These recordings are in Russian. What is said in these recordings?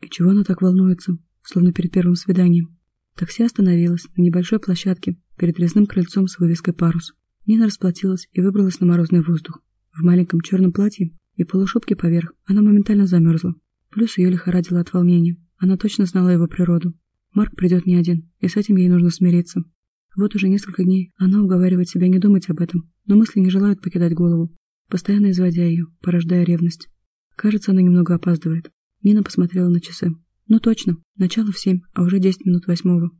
И чего она так волнуется, словно перед первым свиданием? Такси остановилось на небольшой площадке перед резным крыльцом с вывеской «Парус». Нина расплатилась и выбралась на морозный воздух. В маленьком черном платье и полушубке поверх она моментально замерзла. Плюс ее лихорадило от волнения. Она точно знала его природу. Марк придет не один, и с этим ей нужно смириться. Вот уже несколько дней она уговаривает себя не думать об этом, но мысли не желают покидать голову, постоянно изводя ее, порождая ревность. Кажется, она немного опаздывает. Нина посмотрела на часы. Ну точно, начало в семь, а уже десять минут восьмого.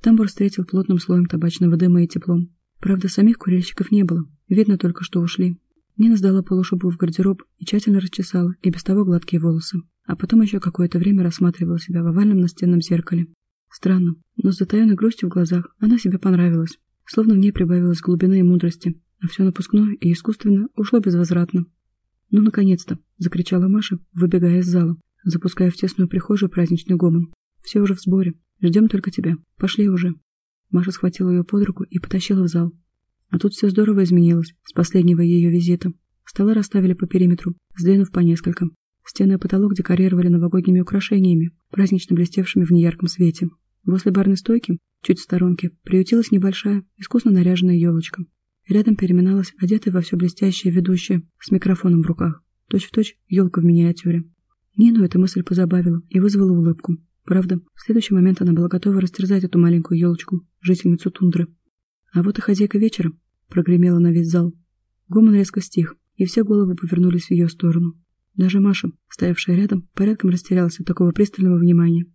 Тамбур встретил плотным слоем табачного дыма и теплом. Правда, самих курильщиков не было. Видно только, что ушли. Нина сдала полушубу в гардероб и тщательно расчесала и без того гладкие волосы. А потом еще какое-то время рассматривала себя в овальном настенном зеркале. Странно, но с затаенной грустью в глазах она себе понравилась. Словно в ней прибавилось глубины и мудрости, а все напускное и искусственно ушло безвозвратно. «Ну, наконец-то!» — закричала Маша, выбегая из зала, запуская в тесную прихожую праздничный гомон. «Все уже в сборе. Ждем только тебя. Пошли уже». Маша схватила ее под руку и потащила в зал. А тут все здорово изменилось с последнего ее визита. Столы расставили по периметру, сдвинув по несколько. Стены и потолок декорировали новогодними украшениями, празднично блестевшими в неярком свете. Возле барной стойки, чуть в сторонке, приютилась небольшая, искусно наряженная елочка. Рядом переминалась одетая во все блестящее ведущая с микрофоном в руках. Точь-в-точь точь елка в миниатюре. Нину эта мысль позабавила и вызвала улыбку. Правда, в следующий момент она была готова растерзать эту маленькую елочку, жительницу тундры. А вот и хозяйка вечера, прогремела на весь зал. Гомон резко стих, и все головы повернулись в ее сторону. Даже Маша, стоявшая рядом, порядком растерялась от такого пристального внимания.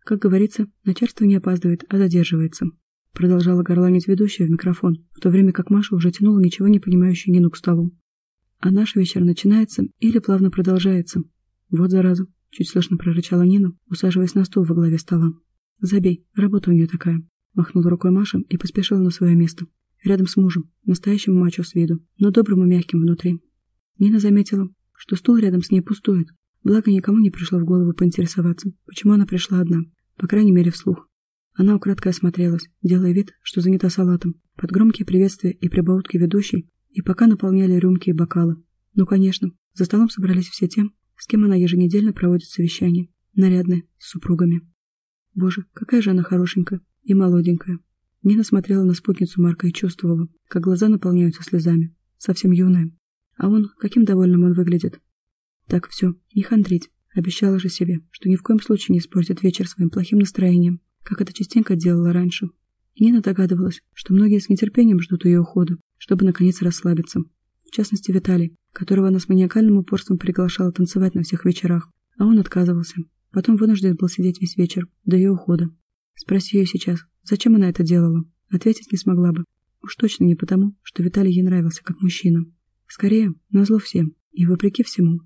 Как говорится, начальство не опаздывает, а задерживается. Продолжала горланить ведущая в микрофон, в то время как Маша уже тянула ничего не понимающую Нину к столу. А наш вечер начинается или плавно продолжается. Вот зараза, чуть слышно прорычала Нина, усаживаясь на стул во главе стола. Забей, работа у нее такая. Махнула рукой Маша и поспешила на свое место. Рядом с мужем, настоящим мачо с виду, но добрым и мягким внутри. Нина заметила, что стул рядом с ней пустует. Благо, никому не пришло в голову поинтересоваться, почему она пришла одна, по крайней мере, вслух. Она украдкой осмотрелась, делая вид, что занята салатом, под громкие приветствия и прибаутки ведущей, и пока наполняли рюмки и бокалы. Ну, конечно, за столом собрались все тем, с кем она еженедельно проводит совещание, нарядная, с супругами. Боже, какая же она хорошенькая и молоденькая. Нина смотрела на спутницу Марка и чувствовала, как глаза наполняются слезами. Совсем юная, а он, каким довольным он выглядит. Так все, не хандрить. Обещала же себе, что ни в коем случае не испортит вечер своим плохим настроением, как это частенько делала раньше. Нина догадывалась, что многие с нетерпением ждут ее ухода, чтобы наконец расслабиться. В частности, Виталий, которого она с маниакальным упорством приглашала танцевать на всех вечерах, а он отказывался. Потом вынужден был сидеть весь вечер, до ее ухода. Спроси ее сейчас, зачем она это делала, ответить не смогла бы. Уж точно не потому, что Виталий ей нравился как мужчина. Скорее, назло всем и вопреки всему.